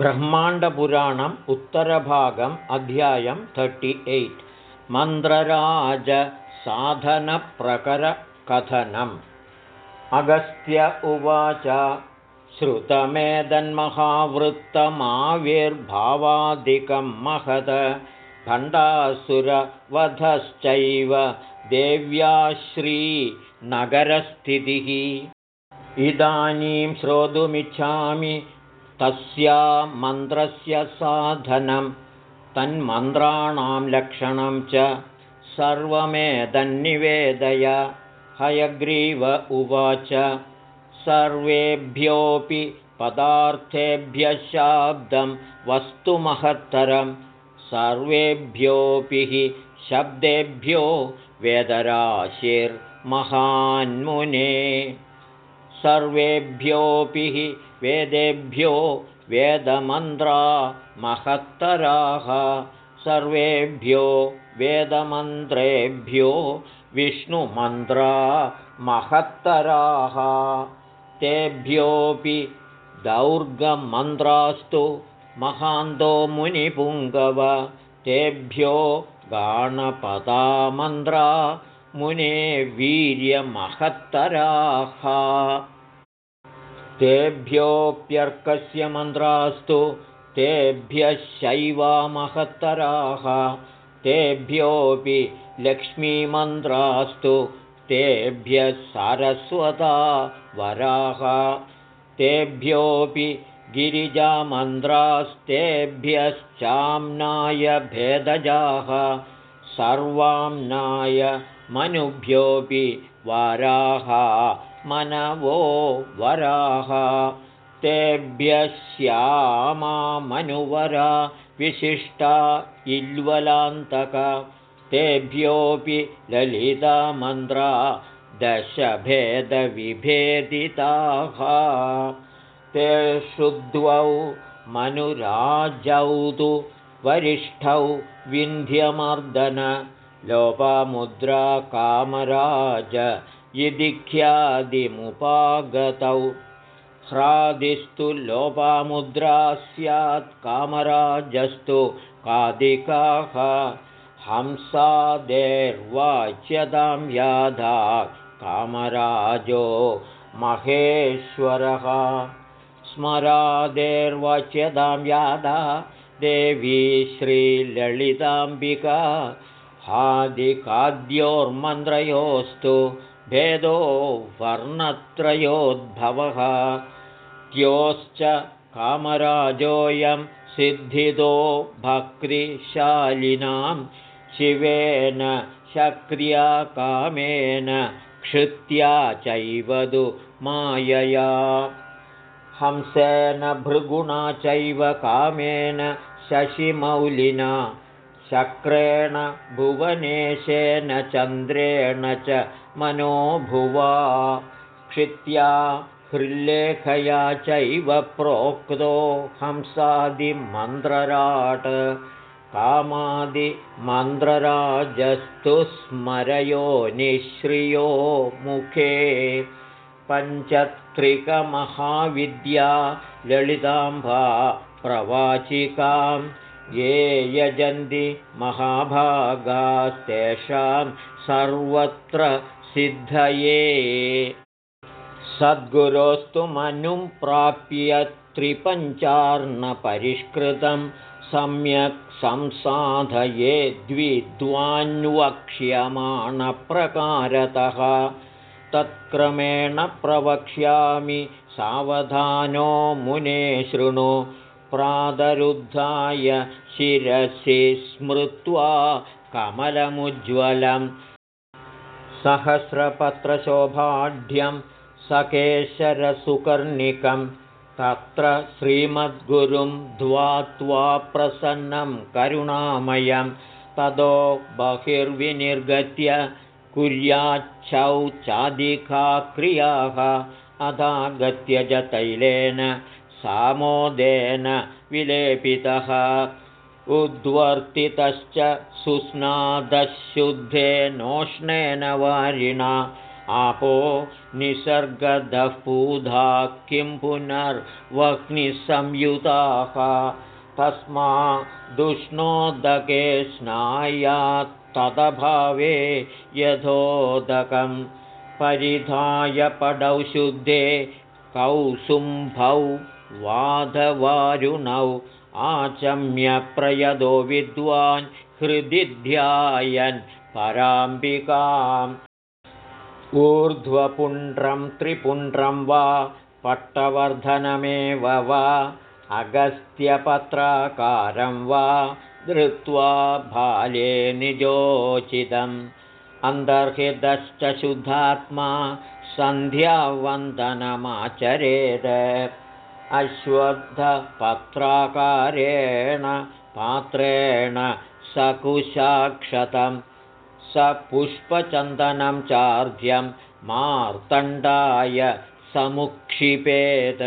ब्रह्माण्डपुराणम् उत्तरभागम् अध्यायं thirty eight मन्त्रराजसाधनप्रकरकथनम् Agastya उवाच श्रुतमेदन्महावृत्तमाविर्भावादिकं महद भण्डासुरवधश्चैव देव्याश्रीनगरस्थितिः इदानीं श्रोतुमिच्छामि तस्या मन्त्रस्य साधनं तन्मन्त्राणां लक्षणं च सर्वमेतन्निवेदय हयग्रीव उवाच सर्वेभ्योऽपि पदार्थेभ्यः शाब्दं वस्तुमहत्तरं। सर्वेभ्योऽपि हि शब्देभ्यो वेदराशिर्महान्मुने सर्वेभ्योऽपि हि वेदेभ्यो वेदमन्त्रा महत्तराः। सर्वेभ्यो वेदमन्त्रेभ्यो विष्णुमन्त्रा महत्तराः। तेभ्योऽपि दौर्गमन्त्रास्तु महान्तो मुनिपुङ्गव। तेभ्यो गाणपदामन्त्रा मुने वीर्यमहत्तराः। तेभ्योऽप्यर्कस्य मन्त्रास्तु तेभ्यः शैवामहत्तराः तेभ्योऽपि लक्ष्मीमन्त्रास्तु तेभ्यः सारस्वता वराः। तेभ्योऽपि गिरिजामन्त्रास्तेभ्यश्चाम्नाय भेदजाः सर्वाम्नाय मनुभ्योऽपि वराः मनवो वराः। तेभ्यः श्यामा मनुवरा विशिष्टा इल्वलान्तक। तेभ्योऽपि ललितामन्त्रा दशभेदविभेदिताः। तेषु द्वौ मनुराजौ तु वरिष्ठौ विन्ध्यमर्दन। लोपामुद्रा कामराज इति ख्यादिमुपागतौ ह्रादिस्तु लोपामुद्रा स्यात् कामराजस्तु कादिकाः। हंसादेर्वाच्यतां याधा कामराजो महेश्वरः। स्मरादेर्वाच्यतां यादा देवी श्रीललिताम्बिका हादिकाद्योर्मन्त्रयोस्तु भेदो वर्णत्रयोद्भवः। त्योश्च कामराजोऽयं सिद्धितो भक्तिशालिनां शिवेन शक्र्या कामेन क्षित्या चैवदु मायया हंसेन भृगुणा चैव कामेन शशिमौलिना शक्रेण भुवनेशेन चन्द्रेण च मनोभुवा क्षित्या हृल्लेखया चैव प्रोक्तो हंसादिमन्त्रराट् कामादिमन्त्रराजस्तु स्मरयो निःश्रियो मुखे पञ्चत्रिकमहाविद्या ललिताम्बा प्रवाचिकां ये यजन्ति महाभागास्तेषां सर्वत्र सिद्धये। सद्गुरोस्तु मनुं प्राप्य त्रिपञ्चार्णपरिष्कृतं सम्यक् संसाधये द्विद्वान्वक्ष्यमाणप्रकारतः तत्क्रमेण प्रवक्ष्यामि सावधानो मुने शृणु। प्रादरुद्धाय शिरसि स्मृत्वा कमलमुज्ज्वलं सहस्रपत्रशोभाढ्यं सकेशरसुकर्णिकं। तत्र श्रीमद्गुरुं ध्वात्वा प्रसन्नं करुणामयं। ततो बहिर्विनिर्गत्य कुर्याच्छौ चादिका क्रियाः अधागत्य च तैलेन सामोदेन विलेपितः। उद्वर्तितश्च शुष्णादशुद्धेनोष्णेन वारिणा। आपो निसर्गदः पूधा किं पुनर्वह्निसंयुताः। तस्मा दुष्णोदके स्नायात् तदभावे यथोदकं परिधाय पडौ शुद्धे कौसुम्भौ वाधवारुणौ आचम्यप्रयदो विद्वान् हृदि ध्यायन् पराम्बिकाम्। ऊर्ध्वपुण्ड्रं त्रिपुण्ड्रं वा पट्टवर्धनमेव वा अगस्त्यपत्राकारं वा धृत्वा भाले निजोचितम्। अन्तर्हितश्च शुद्धात्मा सन्ध्यावन्दनमाचरेत्। अश्वत्थपत्राकारेण पात्रेण सकुशाक्षतं स पुष्पचन्दनं चार्ध्यं मार्तण्डाय समुक्षिपेत्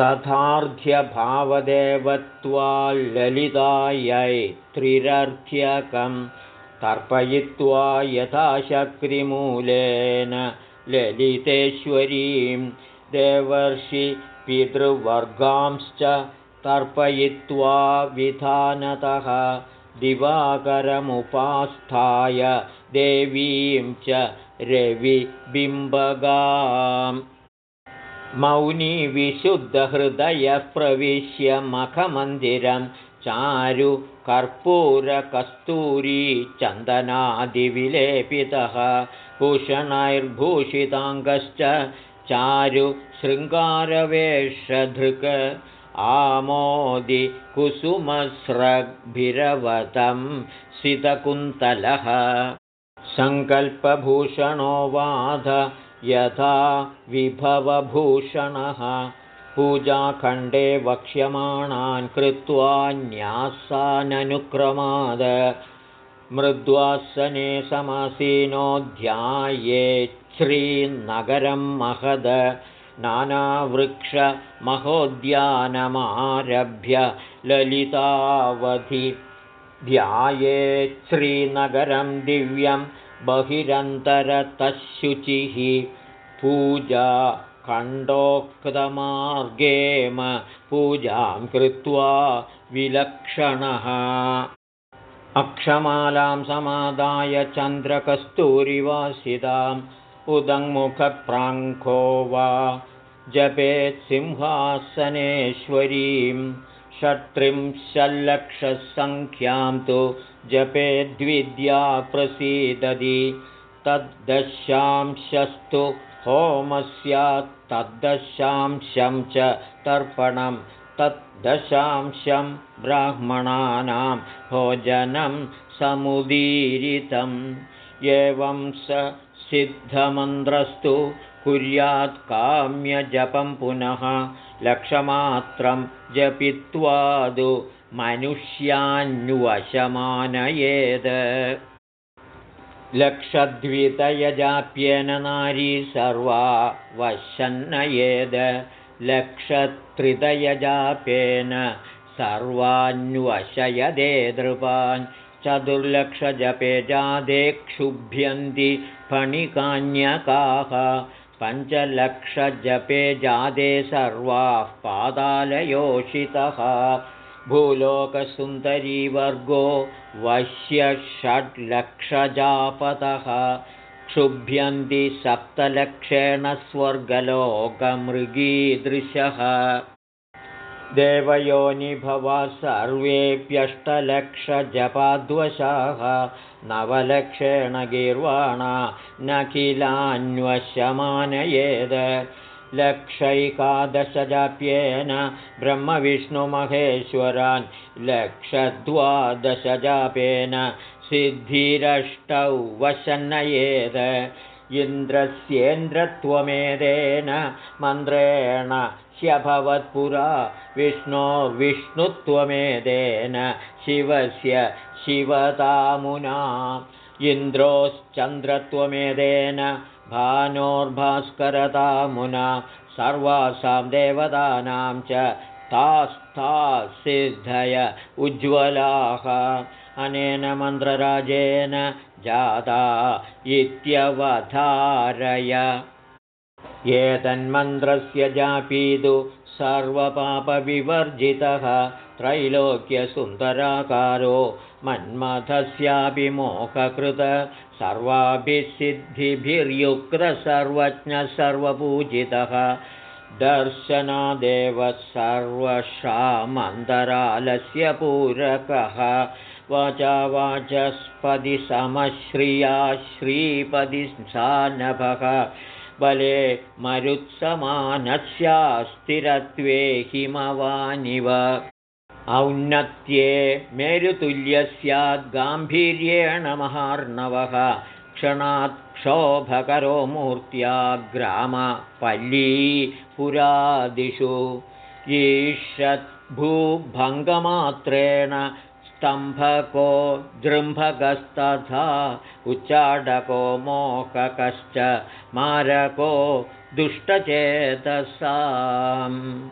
तथार्ध्यभावदेवत्वाल्ललितायै त्रिरर्थ्यकं तर्पयित्वा यथाशक्तिमूलेन ललितेश्वरीं देवर्षि पितृवर्गांश्च तर्पयित्वा विधानतः दिवाकरमुपास्थाय देवीं च रविबिम्बगाम् मौनी विशुद्धहृदयः प्रविश्य मखमन्दिरं चारु कर्पूरकस्तूरी चन्दनादिविलेपितः भूषणैर्भूषिताङ्गश्च चारु शृङ्गारवेषधृक् आमोदि कुसुमस्रग्भिरवतं सितकुन्तलः। सङ्कल्पभूषणो वाध यथा विभवभूषणः। पूजाखण्डे वक्ष्यमाणान् कृत्वा न्यासाननुक्रमाद। मृद्वासने समासीनोऽध्याये श्रीनगरं महद। नानावृक्षमहोद्यानमारभ्य ललितावधि ध्याये श्रीनगरं दिव्यं बहिरन्तरतः शुचिः पूजा कृत्वा विलक्षणः। अक्षमालां समादाय चन्द्रकस्तूरिवासिताम् उदङ्मुखप्राङ्खो वा जपेत् सिंहासनेश्वरीं षट्त्रिंशल्लक्षसङ्ख्यां तु जपेद्विद्या प्रसीदति। तद्दशांशस्तु होमस्यात् तद्दशांशं च तर्पणं तद्दशांशं ब्राह्मणानां भोजनं समुदीरितम्। एवं स सिद्धमन्त्रस्तु कुर्यात् काम्यजपं पुनः लक्षमात्रं जपित्वादु मनुष्यान्वशमानयेद् लक्षद्वितयजाप्येन नारी सर्वा वशन्नयेद् सर्वान्वशयदे दृपान् चतुर्लक्षजपे जादे क्षुभ्यन्ति फणिकान्यकाः पञ्चलक्षजपे जादे सर्वाः पादालयोषितः। भूलोकसुन्दरीवर्गो वश्य षड्लक्षजापतः क्षुभ्यन्ति सप्तलक्षेण स्वर्गलोकमृगीदृशः। देवयोनिभवा सर्वेऽप्यष्टलक्षजपाद्वशाः नवलक्षेण गीर्वाणा नखिलान्वशमानयेद लक्षैकादशजाप्येन ब्रह्मविष्णुमहेश्वरान् लक्षद्वादशजापेन सिद्धिरष्टौ वशन्नयेद इन्द्रस्येन्द्रत्वमेदेन मन्त्रेण ह्यभवत्पुरा विष्णोर्विष्णुत्वमेदेन शिवस्य शिवतामुना इन्द्रोश्चन्द्रत्वमेदेन भानोर्भास्करतामुना सर्वासां देवतानां च तास्ता सिद्धय उज्ज्वलाः अनेन मन्त्रराजेन जाता इत्यवधारय। एतन्मन्त्रस्य जापीदु सर्वपापविवर्जितः। त्रैलोक्यसुन्दराकारो मन्मथस्यापि मोहकृत। सर्वाभिः सिद्धिभिर्युक्तः सर्वज्ञः सर्वपूजितः दर्शनादेव सर्वशामन्तरालस्य पूरकः वाचा वाचस्पति समश्रिया श्रीपदि सानभः। बले मरुत्समानस्यास्थिरत्वे हिमवानिव। औन्नत्ये मेरुतुल्यस्याद्गाम्भीर्येण महार्णवः। क्षणात् क्षोभकरो मूर्त्या ग्रामपल्ली पुरादिषु। ईषद्भूभङ्गमात्रेण स्तम्भको जृम्भकस्तथा उच्चाडको मोहकश्च मारको दुष्टचेतसाम्।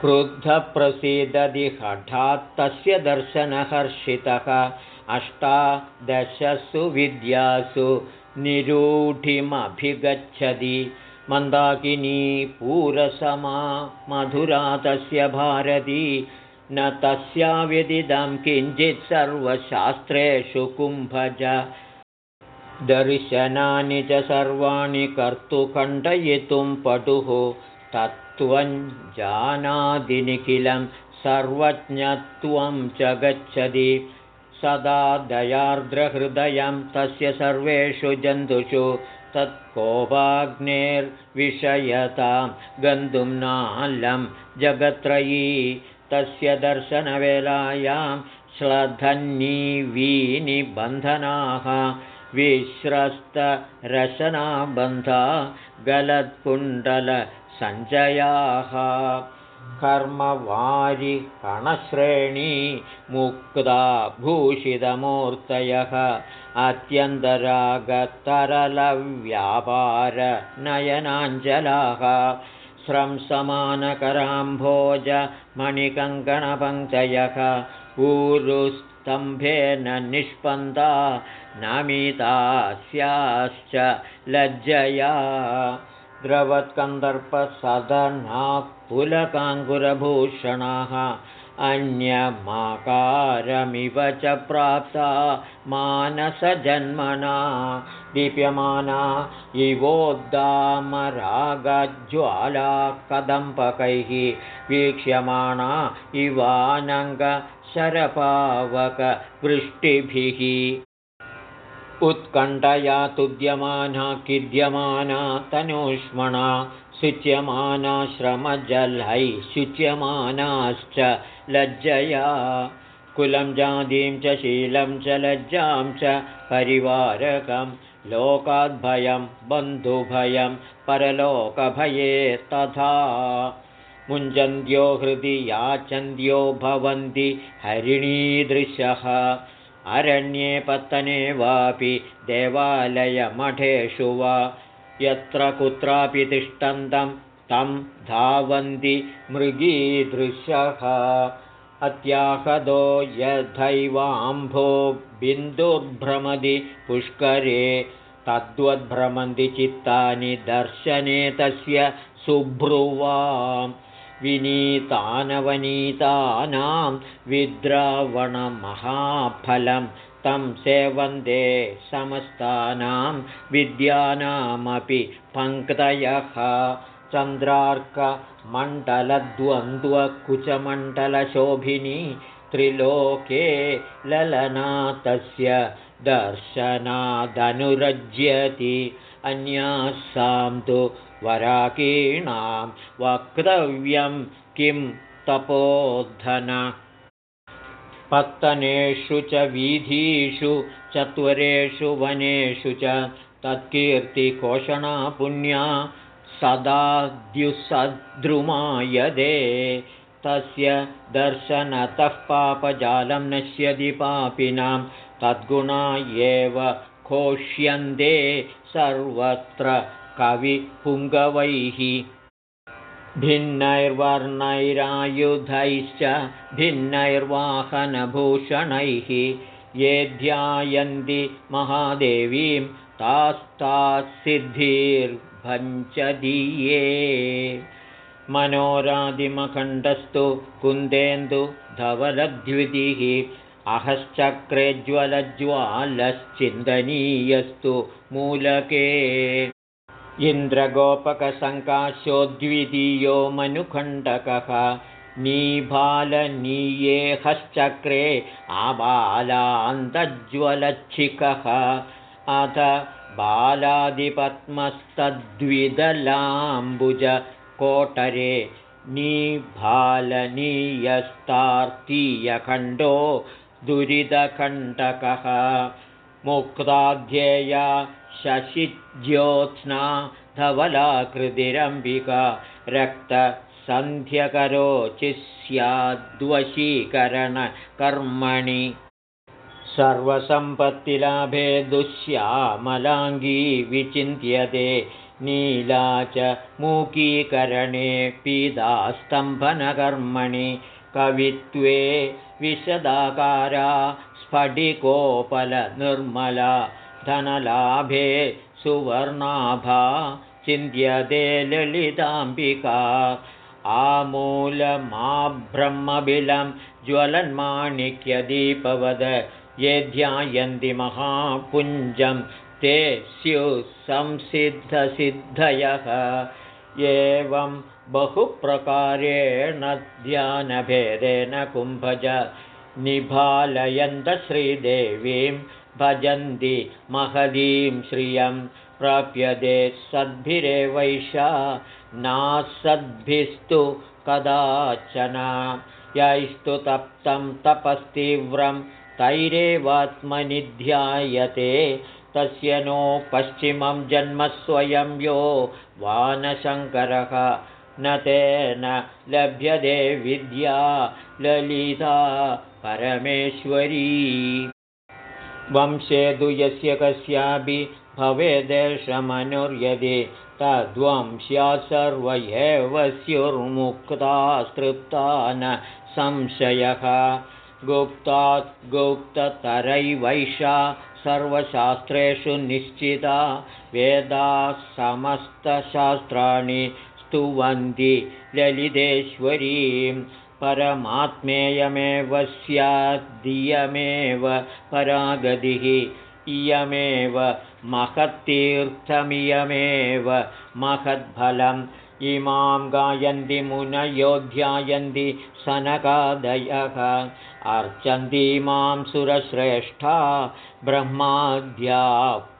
क्रुद्धप्रसीदति हठात् तस्य दर्शनहर्षितः अष्टादशसु विद्यासु निरूढिमभिगच्छति। मन्दाकिनी पूरसमा मधुरा तस्य भारती न तस्या व्यदिदं किञ्चित् सर्वशास्त्रेषु कुम्भज। दर्शनानि च सर्वाणि कर्तुखण्डयितुं पटुः। तत्त्वं जानादिनिखिलं सर्वज्ञत्वं च गच्छति। सदा दयार्द्रहृदयं तस्य सर्वेषु जन्तुषु। तत्कोपाग्नेर्विषयतां गन्तुं नालं जगत्रयी तस्य दर्शनवेलायां श्लधन्नीवीनिबन्धनाः विश्रस्तरशनाबन्धा गलत्कुण्डलसञ्चयाः कर्मवारिकणश्रेणी मुक्ता भूषितमूर्तयः अत्यन्तरागतरलव्यापारनयनाञ्जलाः स्रंसमानकराम्भोजमणिकङ्कणपङ्क्तयः ऊरुस्तम्भेन निष्पन्दा नमितास्याश्च लज्जया। द्रवत्कन्दर्पसदनाः पुलकाङ्कुरभूषणाः अन्यमाकारमिव च प्राप्ता मानसजन्मना दीप्यमाना इवोद्दामरागज्ज्वाला कदम्बकैः वीक्ष्यमाणा इवानङ्गशरपावकवृष्टिभिः उत्कण्ठया तुद्यमाना किद्यमाना तनूष्मणा शुच्यमानाश्रमजलैः शुच्यमानाश्च लज्जया। कुलं जातिं च शीलं च लज्जां च परिवारकं लोकाद्भयं बन्धुभयं परलोकभये तथा। मुञ्जन्त्यो हृदि याचन्त्यो भवन्ति हरिणीदृशः अरण्ये पत्तने वापि देवालयमठेषु वा यत्र कुत्रापि तिष्ठन्तं तं धावन्ति मृगीदृशः अत्याहदो यथैवाम्भो बिन्दुर्भ्रमदि पुष्करे तद्वद्भ्रमन्ति चित्तानि दर्शने तस्य सुभ्रुवां विनीतानवनीतानां विद्रावणमहाफलं तं सेवन्ते समस्तानां विद्यानामपि पङ्क्तयः। चन्द्रार्कमण्डलद्वन्द्वकुचमण्डलशोभिनी त्रिलोके ललनाथस्य दर्शनादनुरज्यति। अन्यासां तु वराकीणां वक्तव्यं किं तपोधन? पत्तनेषु च वीथीषु चत्वरेषु वनेषु च तत्कीर्तिकोषणा पुण्या सदा द्युसद्रुमायदे तस्य दर्शनतः पापजालं नश्यति पापिनां तद्गुणा एव घोष्यन्ते सर्वत्र कविपुङ्गवैः। भिन्नैर्वर्णैरायुधैश्च भिन्नैर्वाहनभूषणैः। ये ध्यायन्ति महादेवीं तास्तासिद्धिर्भञ्चदीये। मनोरादिमखण्डस्तु कुन्देन्दु धवलद्वितिः अहश्चक्रे ज्वलज्वालश्चिन्तनीयस्तु मूलके इन्द्रगोपकसङ्काशो द्वितीयो मनुखण्डकः नीबालनीयेहश्चक्रे आबालान्तज्वलच्छिकः अथ बालादिपद्मस्तद्विदलाम्बुजकोटरे नीभालनीयस्तार्तीयखण्डो दुरितकण्टकः मुक्ताध्येया शशिज्योत्स्ना धवलाकृतिरम्बिका रक्तसन्ध्यकरोचिस्याद्वशीकरणकर्मणि सर्वसम्पत्तिलाभे दुःश्यामलाङ्गी विचिन्त्यते नीला च मूकीकरणे पीदास्तम्भनकर्मणि कवित्वे विशदाकारा स्फटिकोपलनिर्मला धनलाभे सुवर्णाभा चिन्त्यते ललिताम्बिका आमूलमाब्रह्मबिलं ज्वलन्माणिक्यदीपवद ये ध्यायन्ति महापुञ्जं ते स्युः संसिद्धसिद्धयः एवं बहुप्रकारेण ध्यानभेदेन कुम्भज निभालयन्तश्रीदेवीं भजन्ति महदीं श्रियं प्राप्यते सद्भिरेवैषा नासद्भिस्तु कदाचन। यैस्तु तप्तं तपस्तीव्रं तैरेवात्मनि ध्यायते तस्य नो पश्चिमं जन्मस्वयं यो वानशङ्करः। न तेन लभ्यते विद्या ललिता परमेश्वरी। वंशे तु यस्य कस्यापि भवेदेशमनुर्यदि तद्वंश्या सर्व एव स्युर्मुक्ता न संशयः। गुप्तात् गुप्ततरैवैषा सर्वशास्त्रेषु निश्चिता वेदाः समस्तशास्त्राणि स्तुवन्ति ललितेश्वरीं परमात्मेयमेव स्याद्दियमेव परागतिः इयमेव महत्तीर्थमियमेव महद्फलम्। इमां गायन्ति मुनयोध्यायन्ति सनकादयः अर्चन्तीमां सुरश्रेष्ठा ब्रह्माद्या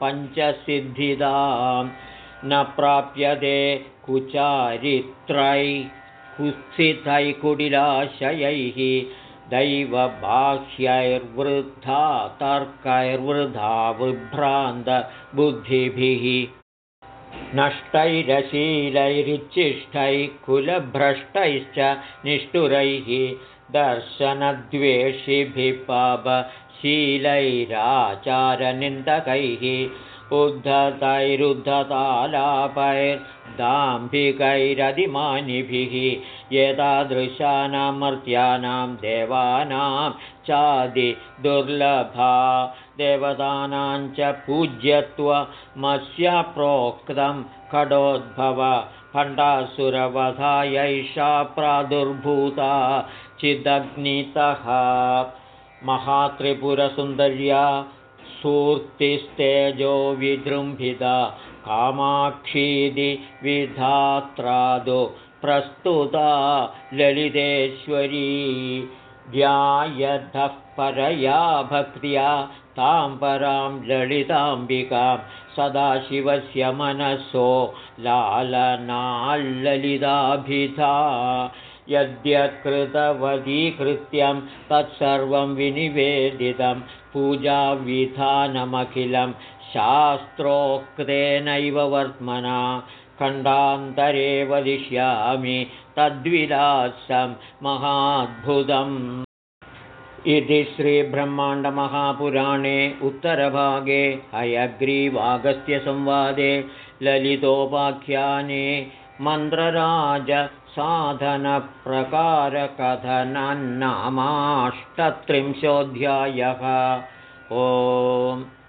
पञ्चसिद्धिदां। न प्राप्यते कुचारित्रै कुत्सितैकुटिलाशयैः दैवबाह्यैर्वृद्धा तर्कैर्वृद्धा विभ्रान्तबुद्धिभिः नष्टैरशीलैरिच्छिष्टैः कुलभ्रष्टैश्च निष्ठुरैः दर्शनद्वेषिभिः पापशीलैराचारनिन्दकैः उद्धतैरुद्धतालापैर्दाम्भिकैरधिमानिभिः एतादृशानां मर्त्यानां देवानां चादिदुर्लभा देवतानां च पूज्यत्वमस्य प्रोक्तं खडोद्भव खण्डासुरवधायैषा प्रादुर्भूता चिदग्नितः महात्रिपुरसुन्दर्या सूर्तिस्तेजो विजृम्भिता कामाक्षीदि विधात्रादो प्रस्तुता ललितेश्वरी। ध्यायधः परया भक्त्या तां परां ललिताम्बिकां सदाशिवस्य मनसो लालनाल्ललिताभिधा यद्यत्कृतवधीकृत्यं तत्सर्वं विनिवेदितं पूजाविधानमखिलं शास्त्रोक्तेनैव वर्त्मना खण्डान्तरे वदिष्यामि तद्विलासं महाद्भुतम्। इति श्रीब्रह्माण्डमहापुराणे उत्तरभागे हयग्रीवागस्त्यसंवादे ललितोपाख्याने मन्त्रराज साधनप्रकारकथनन्नामाष्टत्रिंशोऽध्यायः। ओम्